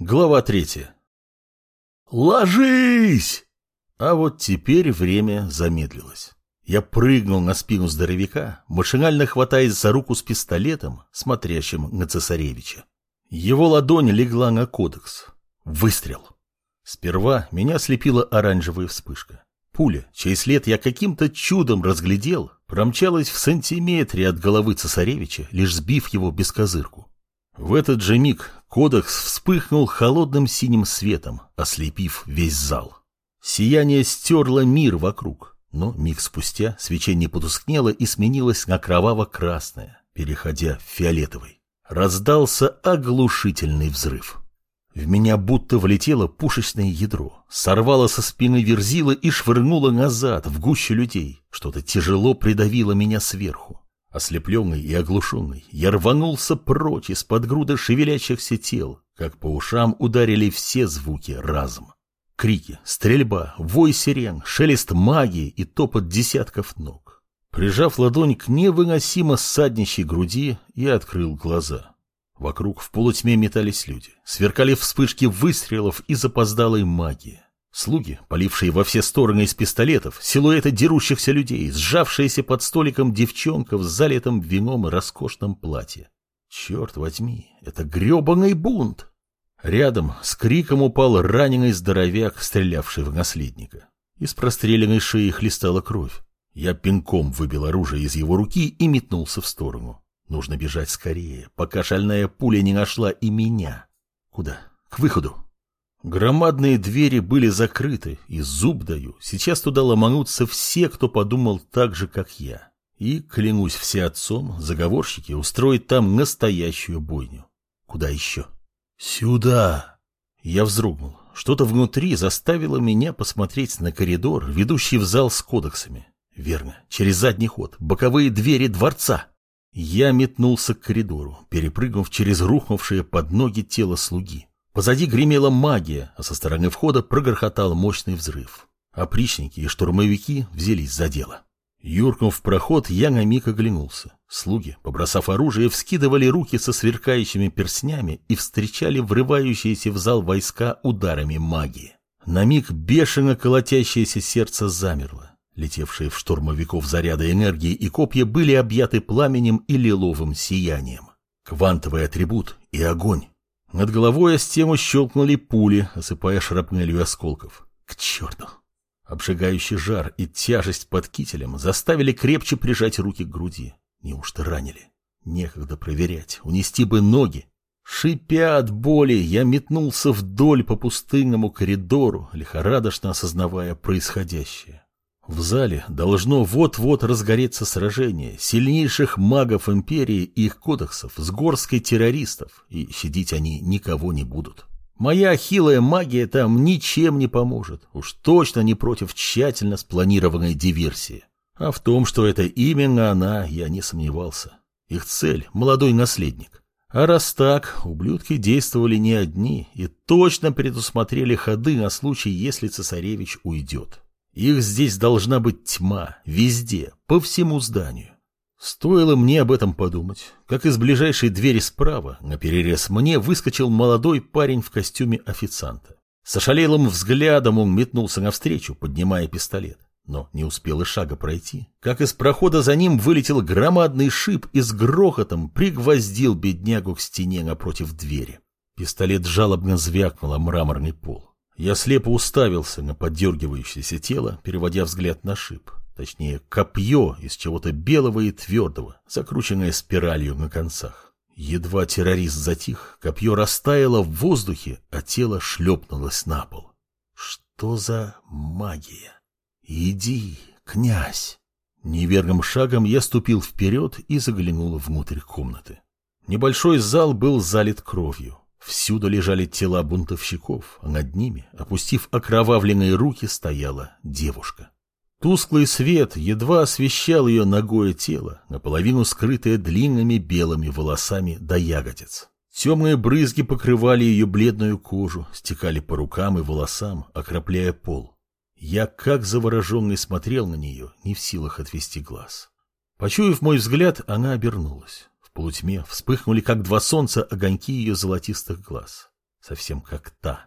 Глава третья. «Ложись!» А вот теперь время замедлилось. Я прыгнул на спину здоровяка, машинально хватаясь за руку с пистолетом, смотрящим на цесаревича. Его ладонь легла на кодекс. Выстрел. Сперва меня слепила оранжевая вспышка. Пуля, чей след я каким-то чудом разглядел, промчалась в сантиметре от головы цесаревича, лишь сбив его без козырку. В этот же миг кодекс вспыхнул холодным синим светом, ослепив весь зал. Сияние стерло мир вокруг, но миг спустя свечение потускнело и сменилось на кроваво-красное, переходя в фиолетовый. Раздался оглушительный взрыв. В меня будто влетело пушечное ядро, сорвало со спины верзила и швырнуло назад, в гуще людей. Что-то тяжело придавило меня сверху. Ослепленный и оглушенный, я рванулся прочь из-под груда шевелящихся тел, как по ушам ударили все звуки разом. Крики, стрельба, вой сирен, шелест магии и топот десятков ног. Прижав ладонь к невыносимо ссаднищей груди, я открыл глаза. Вокруг в полутьме метались люди, сверкали вспышки выстрелов и запоздалой магии. Слуги, полившие во все стороны из пистолетов, силуэты дерущихся людей, сжавшиеся под столиком девчонка в залитом вином роскошном платье. Черт возьми, это гребаный бунт! Рядом с криком упал раненый здоровяк, стрелявший в наследника. Из простреленной шеи хлестала кровь. Я пинком выбил оружие из его руки и метнулся в сторону. Нужно бежать скорее, пока шальная пуля не нашла и меня. Куда? К выходу. Громадные двери были закрыты, и зуб даю, сейчас туда ломанутся все, кто подумал так же, как я. И, клянусь все отцом, заговорщики устроят там настоящую бойню. Куда еще? Сюда! Я вздрогнул. Что-то внутри заставило меня посмотреть на коридор, ведущий в зал с кодексами. Верно, через задний ход, боковые двери дворца. Я метнулся к коридору, перепрыгнув через рухнувшее под ноги тело слуги. Позади гремела магия, а со стороны входа прогрохотал мощный взрыв. Опричники и штурмовики взялись за дело. Юркнув в проход, я на миг оглянулся. Слуги, побросав оружие, вскидывали руки со сверкающими перстнями и встречали врывающиеся в зал войска ударами магии. На миг бешено колотящееся сердце замерло. Летевшие в штурмовиков заряды энергии и копья были объяты пламенем и лиловым сиянием. Квантовый атрибут и огонь. Над головой о стену щелкнули пули, осыпая шрапнелью осколков. К черту! Обжигающий жар и тяжесть под кителем заставили крепче прижать руки к груди. Неужто ранили? Некогда проверять, унести бы ноги. Шипя от боли, я метнулся вдоль по пустынному коридору, лихорадочно осознавая происходящее. В зале должно вот-вот разгореться сражение сильнейших магов империи и их кодексов с горской террористов, и щадить они никого не будут. Моя хилая магия там ничем не поможет, уж точно не против тщательно спланированной диверсии. А в том, что это именно она, я не сомневался. Их цель – молодой наследник. А раз так, ублюдки действовали не одни и точно предусмотрели ходы на случай, если цесаревич уйдет. Их здесь должна быть тьма, везде, по всему зданию. Стоило мне об этом подумать, как из ближайшей двери справа на перерез мне выскочил молодой парень в костюме официанта. С ошалелым взглядом он метнулся навстречу, поднимая пистолет, но не успел и шага пройти, как из прохода за ним вылетел громадный шип и с грохотом пригвоздил беднягу к стене напротив двери. Пистолет жалобно звякнул о мраморный пол. Я слепо уставился на поддергивающееся тело, переводя взгляд на шип. Точнее, копье из чего-то белого и твердого, закрученное спиралью на концах. Едва террорист затих, копье растаяло в воздухе, а тело шлепнулось на пол. Что за магия? Иди, князь! Неверным шагом я ступил вперед и заглянул внутрь комнаты. Небольшой зал был залит кровью. Всюду лежали тела бунтовщиков, а над ними, опустив окровавленные руки, стояла девушка. Тусклый свет едва освещал ее ногое тело, наполовину скрытое длинными белыми волосами до ягодиц. Темные брызги покрывали ее бледную кожу, стекали по рукам и волосам, окропляя пол. Я, как завороженный, смотрел на нее, не в силах отвести глаз. Почуяв мой взгляд, она обернулась полутьме вспыхнули, как два солнца, огоньки ее золотистых глаз. совсем как та.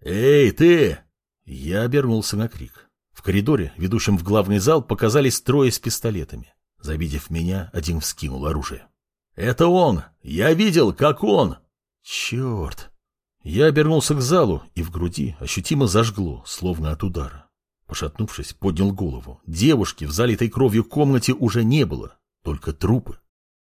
«Эй, ты!» Я обернулся на крик. В коридоре, ведущем в главный зал, показались трое с пистолетами. Завидев меня, один вскинул оружие. «Это он! Я видел, как он!» «Черт!» Я обернулся к залу, и в груди ощутимо зажгло, словно от удара. Пошатнувшись, поднял голову. Девушки в залитой кровью комнате уже не было, только трупы.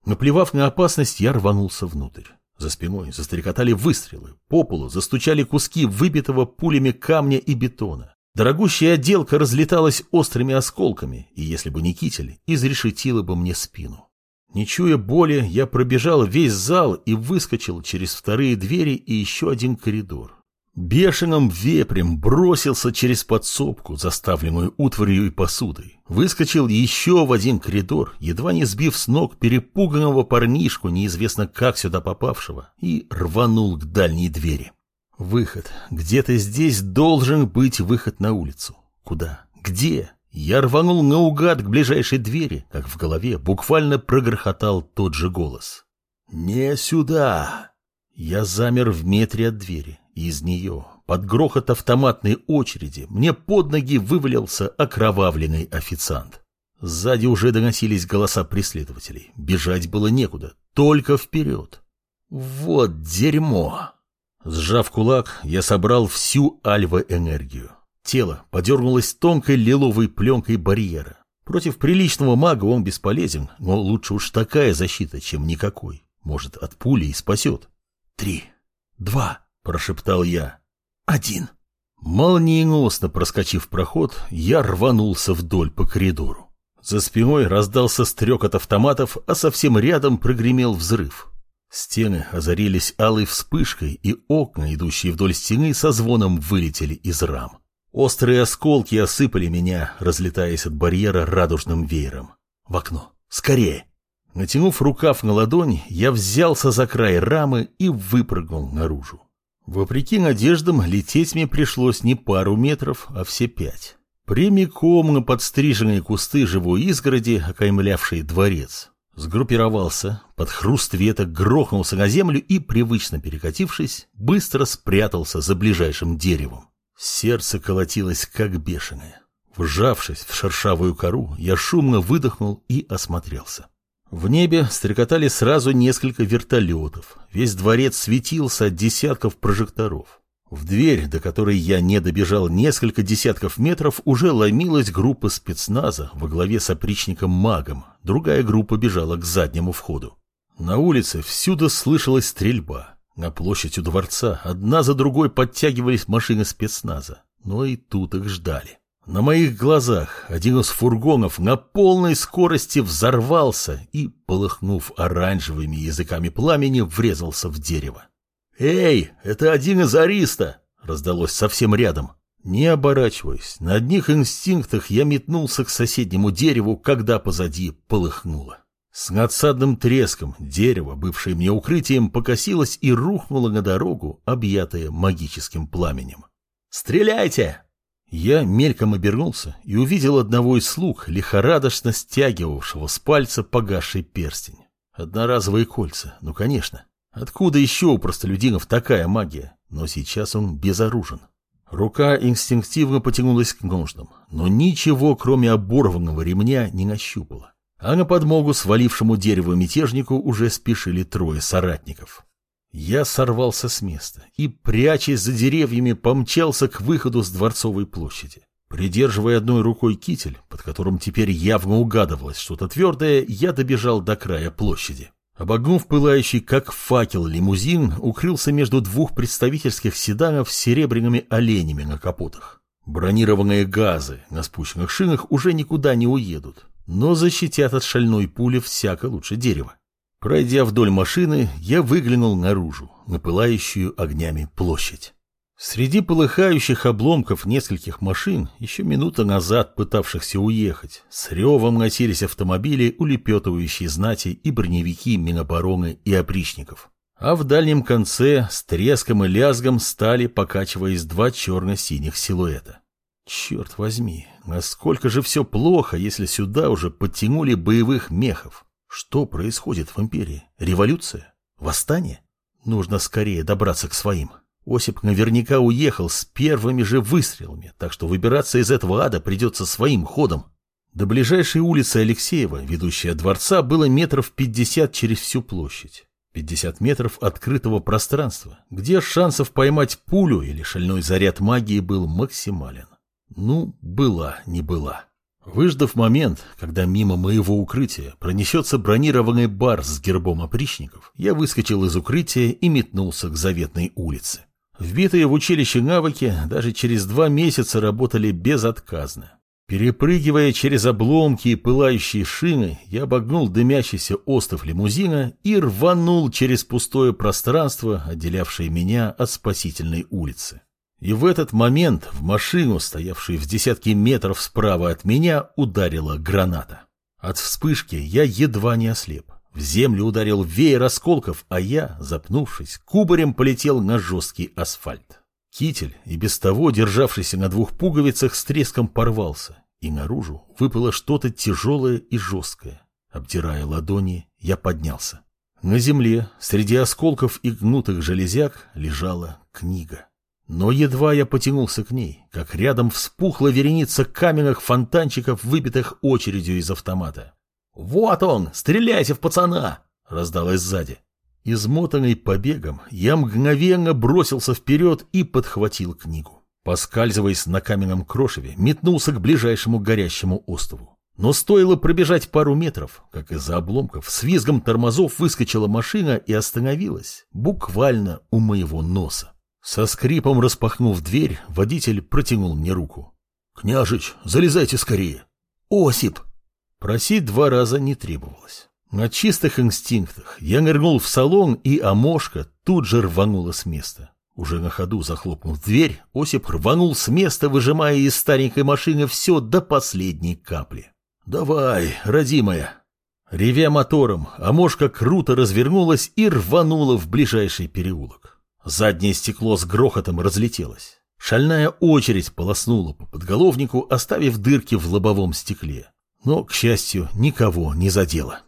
Наплевав на опасность, я рванулся внутрь. За спиной застрекотали выстрелы, по полу застучали куски выбитого пулями камня и бетона. Дорогущая отделка разлеталась острыми осколками, и если бы не китель, изрешетила бы мне спину. Не чуя боли, я пробежал весь зал и выскочил через вторые двери и еще один коридор. Бешеным вепрем бросился через подсобку, заставленную утварью и посудой. Выскочил еще в один коридор, едва не сбив с ног перепуганного парнишку, неизвестно как сюда попавшего, и рванул к дальней двери. Выход. Где-то здесь должен быть выход на улицу. Куда? Где? Я рванул наугад к ближайшей двери, как в голове буквально прогрохотал тот же голос. «Не сюда!» Я замер в метре от двери из нее, под грохот автоматной очереди, мне под ноги вывалился окровавленный официант. Сзади уже доносились голоса преследователей. Бежать было некуда, только вперед. Вот дерьмо! Сжав кулак, я собрал всю альва-энергию. Тело подернулось тонкой лиловой пленкой барьера. Против приличного мага он бесполезен, но лучше уж такая защита, чем никакой. Может, от пули и спасет. Три, два, прошептал я. «Один». Молниеносно проскочив проход, я рванулся вдоль по коридору. За спиной раздался стрек от автоматов, а совсем рядом прогремел взрыв. Стены озарились алой вспышкой, и окна, идущие вдоль стены, со звоном вылетели из рам. Острые осколки осыпали меня, разлетаясь от барьера радужным веером. В окно. Скорее! Натянув рукав на ладонь, я взялся за край рамы и выпрыгнул наружу. Вопреки надеждам, лететь мне пришлось не пару метров, а все пять. Прямиком на подстриженные кусты живой изгороди, окаймлявшие дворец. Сгруппировался, под хруст веток грохнулся на землю и, привычно перекатившись, быстро спрятался за ближайшим деревом. Сердце колотилось, как бешеное. Вжавшись в шершавую кору, я шумно выдохнул и осмотрелся. В небе стрекотали сразу несколько вертолетов. Весь дворец светился от десятков прожекторов. В дверь, до которой я не добежал несколько десятков метров, уже ломилась группа спецназа во главе с опричником-магом. Другая группа бежала к заднему входу. На улице всюду слышалась стрельба. На площадь у дворца одна за другой подтягивались машины спецназа. Но и тут их ждали. На моих глазах один из фургонов на полной скорости взорвался и, полыхнув оранжевыми языками пламени, врезался в дерево. «Эй, это один из ариста!» — раздалось совсем рядом. Не оборачиваясь, на одних инстинктах я метнулся к соседнему дереву, когда позади полыхнуло. С надсадным треском дерево, бывшее мне укрытием, покосилось и рухнуло на дорогу, объятое магическим пламенем. «Стреляйте!» Я мельком обернулся и увидел одного из слуг, лихорадочно стягивавшего с пальца погасший перстень. Одноразовые кольца, ну конечно. Откуда еще у простолюдинов такая магия? Но сейчас он безоружен. Рука инстинктивно потянулась к ножнам, но ничего, кроме оборванного ремня, не нащупала. А на подмогу свалившему дереву мятежнику уже спешили трое соратников. Я сорвался с места и, прячась за деревьями, помчался к выходу с Дворцовой площади. Придерживая одной рукой китель, под которым теперь явно угадывалось что-то твердое, я добежал до края площади. Обогнув пылающий, как факел, лимузин, укрылся между двух представительских седанов с серебряными оленями на капотах. Бронированные газы на спущенных шинах уже никуда не уедут, но защитят от шальной пули всяко лучше дерева. Пройдя вдоль машины, я выглянул наружу, на пылающую огнями площадь. Среди полыхающих обломков нескольких машин, еще минута назад пытавшихся уехать, с ревом носились автомобили, улепетывающие знати и броневики Минобороны и опричников. А в дальнем конце с треском и лязгом стали, покачиваясь два черно-синих силуэта. Черт возьми, насколько же все плохо, если сюда уже подтянули боевых мехов. Что происходит в империи? Революция? Восстание? Нужно скорее добраться к своим. Осип наверняка уехал с первыми же выстрелами, так что выбираться из этого ада придется своим ходом. До ближайшей улицы Алексеева, ведущей от дворца, было метров пятьдесят через всю площадь. Пятьдесят метров открытого пространства, где шансов поймать пулю или шальной заряд магии был максимален. Ну, была, не была. Выждав момент, когда мимо моего укрытия пронесется бронированный бар с гербом опричников, я выскочил из укрытия и метнулся к заветной улице. Вбитые в училище навыки даже через два месяца работали безотказно. Перепрыгивая через обломки и пылающие шины, я обогнул дымящийся остов лимузина и рванул через пустое пространство, отделявшее меня от спасительной улицы. И в этот момент в машину, стоявшую в десятки метров справа от меня, ударила граната. От вспышки я едва не ослеп. В землю ударил веер осколков, а я, запнувшись, кубарем полетел на жесткий асфальт. Китель, и без того державшийся на двух пуговицах, с треском порвался, и наружу выпало что-то тяжелое и жесткое. Обтирая ладони, я поднялся. На земле, среди осколков и гнутых железяк, лежала книга. Но едва я потянулся к ней, как рядом вспухла вереница каменных фонтанчиков, выбитых очередью из автомата. «Вот он! Стреляйте в пацана!» — раздалось сзади. Измотанный побегом, я мгновенно бросился вперед и подхватил книгу. Поскальзываясь на каменном крошеве, метнулся к ближайшему горящему острову. Но стоило пробежать пару метров, как из-за обломков с визгом тормозов выскочила машина и остановилась, буквально у моего носа. Со скрипом распахнув дверь, водитель протянул мне руку. «Княжич, залезайте скорее!» «Осип!» Просить два раза не требовалось. На чистых инстинктах я нырнул в салон, и Амошка тут же рванула с места. Уже на ходу захлопнув дверь, Осип рванул с места, выжимая из старенькой машины все до последней капли. «Давай, родимая!» Ревя мотором, Амошка круто развернулась и рванула в ближайший переулок. Заднее стекло с грохотом разлетелось. Шальная очередь полоснула по подголовнику, оставив дырки в лобовом стекле. Но, к счастью, никого не задела.